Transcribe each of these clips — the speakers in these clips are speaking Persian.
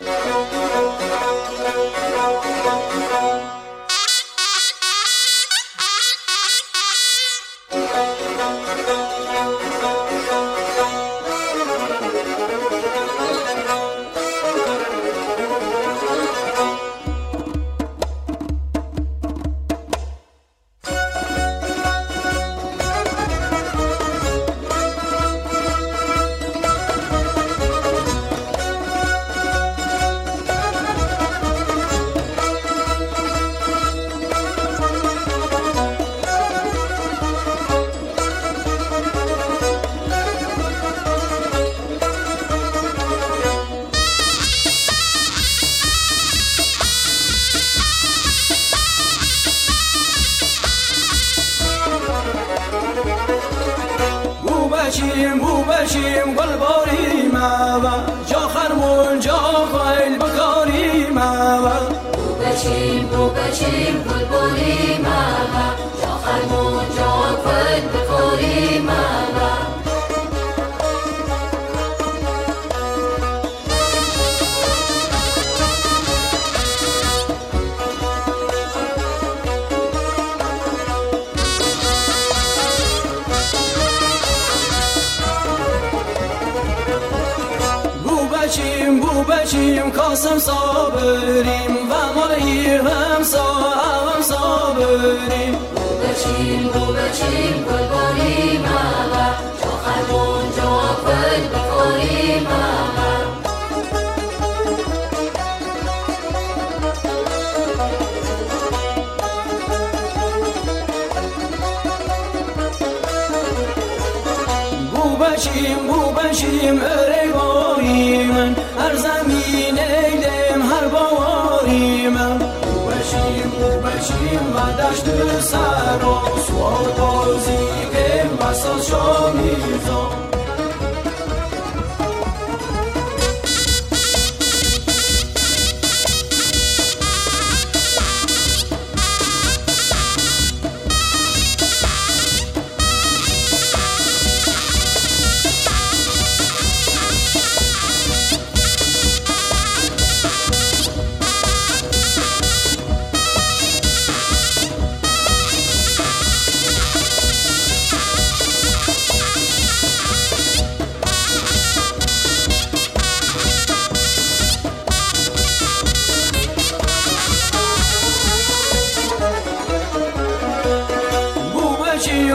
Thank you. بشیم بو بشیم گل باری موا جا خرمون جا خیل بکاری موا بو بشیم بو بشیم گل باری موا جا خرمون جا خیل بکاری بچیم بو بچیم کاسم صابریم و مالی هم هم صابریم. بو بچیم بو بچیم گل باریم جا خرمون جا گل بخوریم بو بچیم بو بچیم اره ma de saron, soit posée et ma sanction thank you.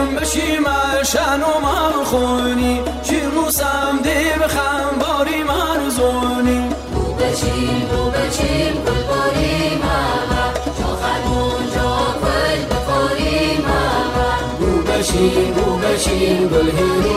بشیم بشیم شن و من خونی. چی روسم دی بخم باری مرزونی بو بچیم بو بچیم گل باری ماما. جا خرمون جا گل بخوری ماما. بو بشیم بو بشیم گل هیرو